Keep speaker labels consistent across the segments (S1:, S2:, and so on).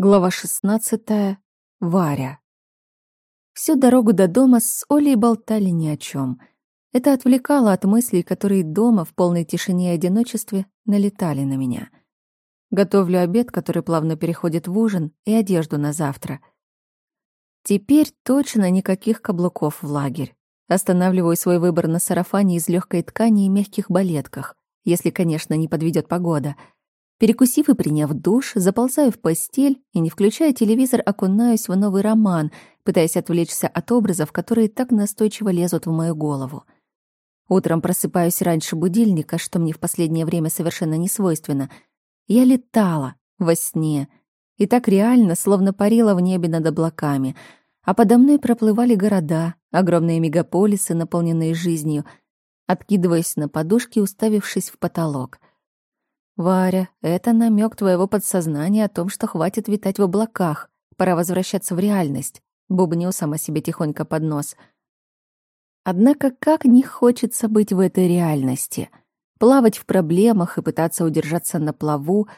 S1: Глава 16. Варя. Всю дорогу до дома с Олей болтали ни о чем. Это отвлекало от мыслей, которые дома в полной тишине и одиночестве налетали на меня. Готовлю обед, который плавно переходит в ужин, и одежду на завтра. Теперь точно никаких каблуков в лагерь. Останавливаю свой выбор на сарафане из легкой ткани и мягких балетках, если, конечно, не подведет погода — Перекусив и приняв душ, заползаю в постель и, не включая телевизор, окунаюсь в новый роман, пытаясь отвлечься от образов, которые так настойчиво лезут в мою голову. Утром просыпаюсь раньше будильника, что мне в последнее время совершенно не свойственно. Я летала во сне, и так реально, словно парила в небе над облаками, а подо мной проплывали города, огромные мегаполисы, наполненные жизнью, откидываясь на подушки, уставившись в потолок — «Варя, это намек твоего подсознания о том, что хватит витать в облаках. Пора возвращаться в реальность», — бубню сама себе тихонько под нос. Однако как не хочется быть в этой реальности, плавать в проблемах и пытаться удержаться на плаву,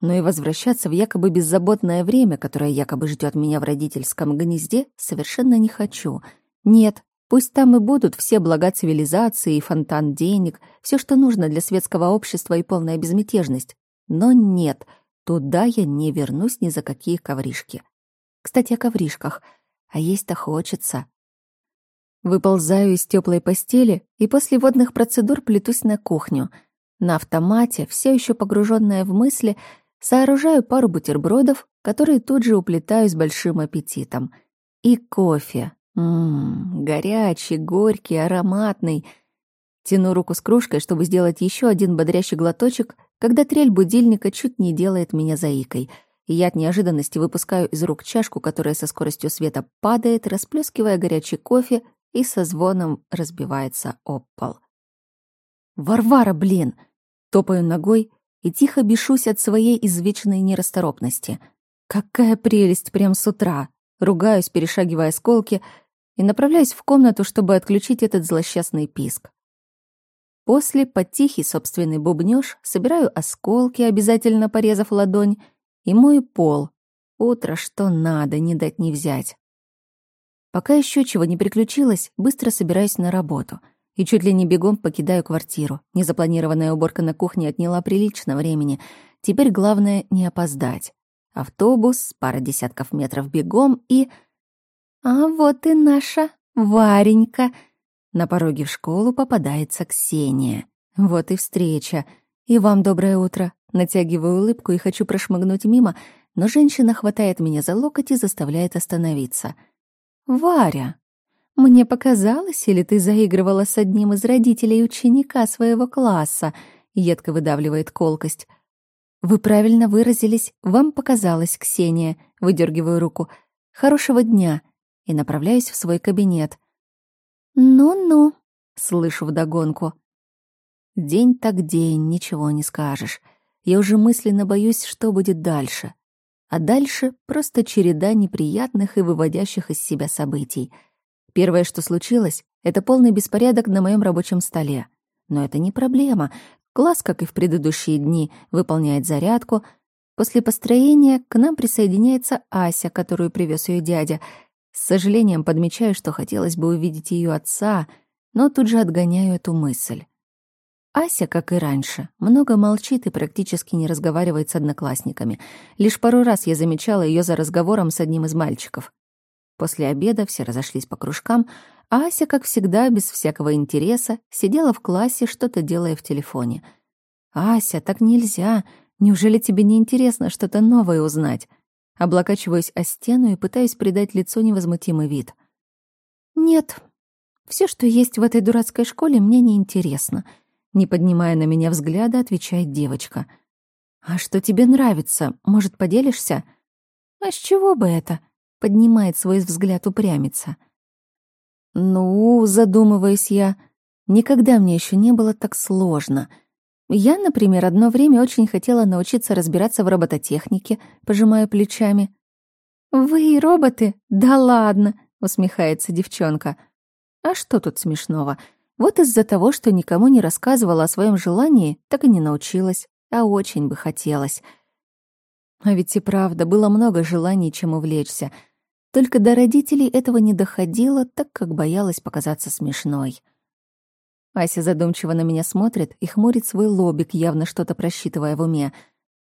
S1: но и возвращаться в якобы беззаботное время, которое якобы ждет меня в родительском гнезде, совершенно не хочу. Нет, Пусть там и будут все блага цивилизации фонтан денег, все, что нужно для светского общества и полная безмятежность. Но нет, туда я не вернусь ни за какие ковришки. Кстати, о ковришках. А есть-то хочется. Выползаю из теплой постели и после водных процедур плетусь на кухню. На автомате, все еще погруженная в мысли, сооружаю пару бутербродов, которые тут же уплетаю с большим аппетитом. И кофе, Ммм, горячий, горький, ароматный. Тяну руку с кружкой, чтобы сделать еще один бодрящий глоточек, когда трель будильника чуть не делает меня заикой. И я от неожиданности выпускаю из рук чашку, которая со скоростью света падает, расплескивая горячий кофе и со звоном разбивается об пол. «Варвара, блин!» Топаю ногой и тихо бешусь от своей извечной нерасторопности. «Какая прелесть прям с утра!» Ругаюсь, перешагивая осколки — и направляюсь в комнату, чтобы отключить этот злосчастный писк. После, под тихий собственный бубнёж, собираю осколки, обязательно порезав ладонь, и мою пол. Утро что надо, не дать не взять. Пока еще чего не приключилось, быстро собираюсь на работу и чуть ли не бегом покидаю квартиру. Незапланированная уборка на кухне отняла прилично времени. Теперь главное не опоздать. Автобус, пара десятков метров бегом и... «А вот и наша Варенька!» На пороге в школу попадается Ксения. Вот и встреча. И вам доброе утро. Натягиваю улыбку и хочу прошмыгнуть мимо, но женщина хватает меня за локоть и заставляет остановиться. «Варя, мне показалось, или ты заигрывала с одним из родителей ученика своего класса?» Едко выдавливает колкость. «Вы правильно выразились. Вам показалось, Ксения». Выдергиваю руку. «Хорошего дня и направляюсь в свой кабинет. «Ну-ну», — слышу вдогонку. День так день, ничего не скажешь. Я уже мысленно боюсь, что будет дальше. А дальше просто череда неприятных и выводящих из себя событий. Первое, что случилось, это полный беспорядок на моем рабочем столе. Но это не проблема. Класс, как и в предыдущие дни, выполняет зарядку. После построения к нам присоединяется Ася, которую привез ее дядя — с сожалением подмечаю, что хотелось бы увидеть ее отца, но тут же отгоняю эту мысль. Ася, как и раньше, много молчит и практически не разговаривает с одноклассниками. Лишь пару раз я замечала ее за разговором с одним из мальчиков. После обеда все разошлись по кружкам, а Ася, как всегда, без всякого интереса, сидела в классе, что-то делая в телефоне. «Ася, так нельзя! Неужели тебе не интересно что-то новое узнать?» Облокачиваюсь о стену и пытаюсь придать лицу невозмутимый вид. «Нет, все, что есть в этой дурацкой школе, мне не интересно», не поднимая на меня взгляда, отвечает девочка. «А что тебе нравится? Может, поделишься?» «А с чего бы это?» — поднимает свой взгляд упрямиться. «Ну, задумываюсь я, никогда мне еще не было так сложно», я, например, одно время очень хотела научиться разбираться в робототехнике, пожимая плечами. «Вы роботы? Да ладно!» — усмехается девчонка. «А что тут смешного? Вот из-за того, что никому не рассказывала о своем желании, так и не научилась, а очень бы хотелось. А ведь и правда, было много желаний, чем увлечься. Только до родителей этого не доходило, так как боялась показаться смешной. Ася задумчиво на меня смотрит и хмурит свой лобик, явно что-то просчитывая в уме.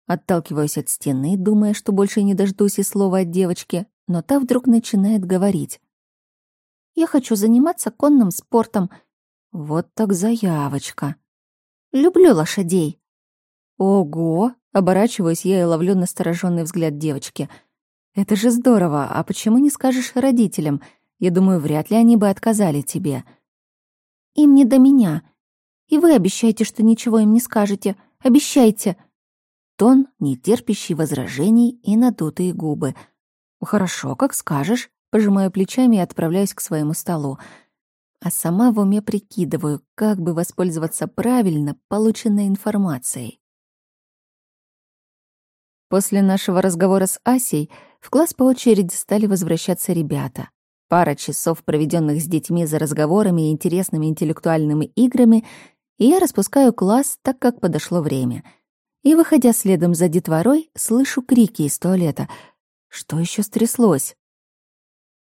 S1: Отталкиваюсь от стены, думая, что больше не дождусь и слова от девочки, но та вдруг начинает говорить. «Я хочу заниматься конным спортом». Вот так заявочка. «Люблю лошадей». «Ого!» — оборачиваюсь я и ловлю настороженный взгляд девочки. «Это же здорово, а почему не скажешь родителям? Я думаю, вряд ли они бы отказали тебе». «Им не до меня. И вы обещаете, что ничего им не скажете. Обещайте!» Тон, нетерпящий возражений и надутые губы — «Хорошо, как скажешь», — пожимаю плечами и отправляюсь к своему столу. А сама в уме прикидываю, как бы воспользоваться правильно полученной информацией. После нашего разговора с Асей в класс по очереди стали возвращаться ребята. Пара часов, проведенных с детьми за разговорами и интересными интеллектуальными играми, и я распускаю класс, так как подошло время. И, выходя следом за детворой, слышу крики из туалета — что еще стряслось?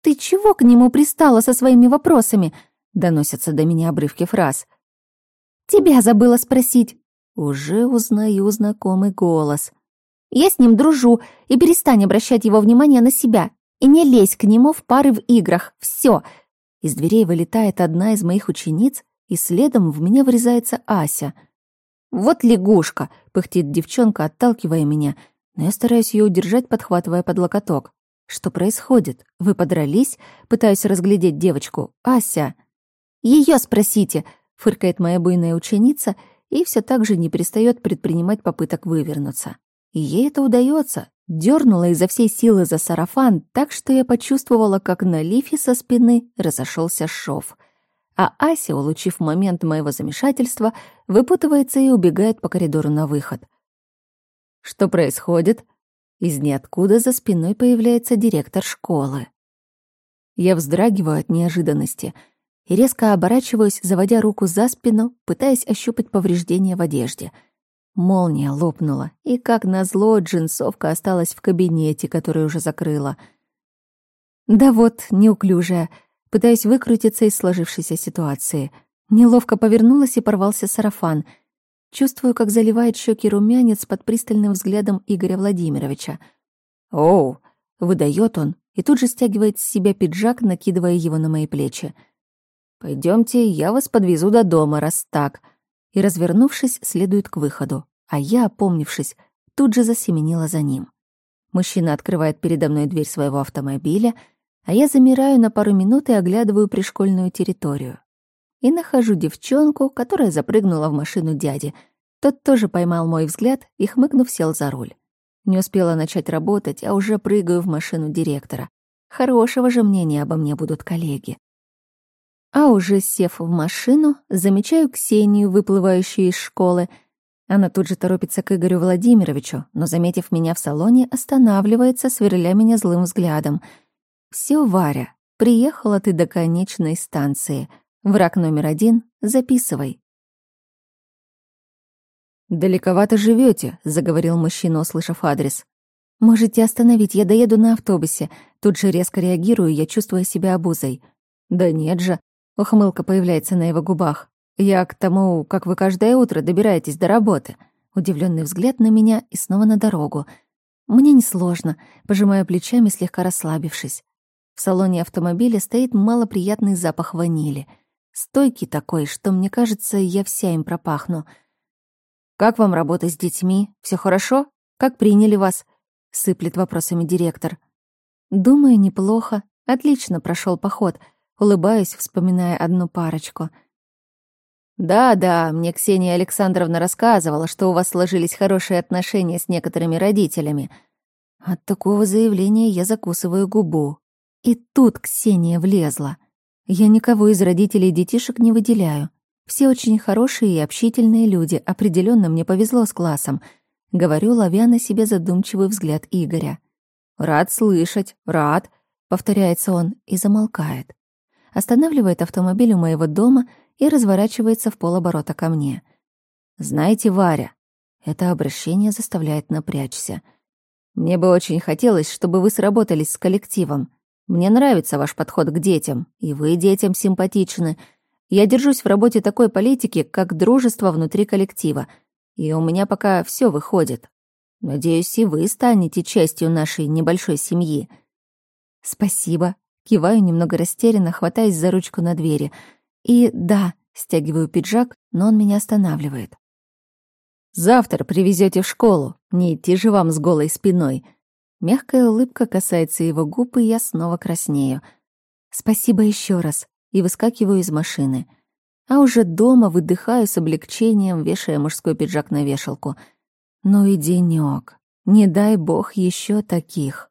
S1: «Ты чего к нему пристала со своими вопросами?» — доносятся до меня обрывки фраз. «Тебя забыла спросить». Уже узнаю знакомый голос. «Я с ним дружу, и перестань обращать его внимание на себя. И не лезь к нему в пары в играх. Все. Из дверей вылетает одна из моих учениц, и следом в меня врезается Ася. «Вот лягушка!» — пыхтит девчонка, отталкивая меня — но я стараюсь ее удержать, подхватывая под локоток. «Что происходит? Вы подрались?» Пытаюсь разглядеть девочку. «Ася!» Ее спросите!» — фыркает моя буйная ученица и все так же не перестает предпринимать попыток вывернуться. И ей это удается. Дернула изо всей силы за сарафан, так что я почувствовала, как на лифе со спины разошелся шов. А Ася, улучив момент моего замешательства, выпутывается и убегает по коридору на выход. Что происходит? Из ниоткуда за спиной появляется директор школы. Я вздрагиваю от неожиданности и резко оборачиваюсь, заводя руку за спину, пытаясь ощупать повреждения в одежде. Молния лопнула, и, как назло, джинсовка осталась в кабинете, который уже закрыла. Да вот, неуклюжая, пытаясь выкрутиться из сложившейся ситуации. Неловко повернулась и порвался сарафан — Чувствую, как заливает щеки румянец под пристальным взглядом Игоря Владимировича. «Оу!» — выдает он и тут же стягивает с себя пиджак, накидывая его на мои плечи. Пойдемте, я вас подвезу до дома, раз так». И, развернувшись, следует к выходу, а я, опомнившись, тут же засеменила за ним. Мужчина открывает передо мной дверь своего автомобиля, а я замираю на пару минут и оглядываю пришкольную территорию и нахожу девчонку, которая запрыгнула в машину дяди. Тот тоже поймал мой взгляд и, хмыкнув, сел за руль. Не успела начать работать, а уже прыгаю в машину директора. Хорошего же мнения обо мне будут коллеги. А уже сев в машину, замечаю Ксению, выплывающую из школы. Она тут же торопится к Игорю Владимировичу, но, заметив меня в салоне, останавливается, сверля меня злым взглядом. «Всё, Варя, приехала ты до конечной станции. Враг номер один — записывай. «Далековато живете, заговорил мужчина, услышав адрес. «Можете остановить, я доеду на автобусе». Тут же резко реагирую, я чувствую себя обузой. «Да нет же», — ухмылка появляется на его губах. «Я к тому, как вы каждое утро добираетесь до работы». Удивленный взгляд на меня и снова на дорогу. Мне несложно, пожимая плечами, слегка расслабившись. В салоне автомобиля стоит малоприятный запах ванили — Стойкий такой, что, мне кажется, я вся им пропахну. «Как вам работа с детьми? Все хорошо? Как приняли вас?» — сыплет вопросами директор. «Думаю, неплохо. Отлично прошел поход», — улыбаюсь, вспоминая одну парочку. «Да-да, мне Ксения Александровна рассказывала, что у вас сложились хорошие отношения с некоторыми родителями». От такого заявления я закусываю губу. И тут Ксения влезла. Я никого из родителей детишек не выделяю. Все очень хорошие и общительные люди, определенно мне повезло с классом. Говорю, ловя на себе задумчивый взгляд Игоря. «Рад слышать, рад», — повторяется он и замолкает. Останавливает автомобиль у моего дома и разворачивается в полоборота ко мне. «Знаете, Варя, это обращение заставляет напрячься. Мне бы очень хотелось, чтобы вы сработались с коллективом. Мне нравится ваш подход к детям, и вы детям симпатичны. Я держусь в работе такой политики, как дружество внутри коллектива, и у меня пока все выходит. Надеюсь, и вы станете частью нашей небольшой семьи. Спасибо. Киваю немного растерянно, хватаясь за ручку на двери. И да, стягиваю пиджак, но он меня останавливает. Завтра привезете в школу. Не идти же вам с голой спиной. Мягкая улыбка касается его губ, и я снова краснею. Спасибо еще раз. И выскакиваю из машины. А уже дома выдыхаю с облегчением, вешая мужской пиджак на вешалку. Ну и денёк. Не дай бог еще таких.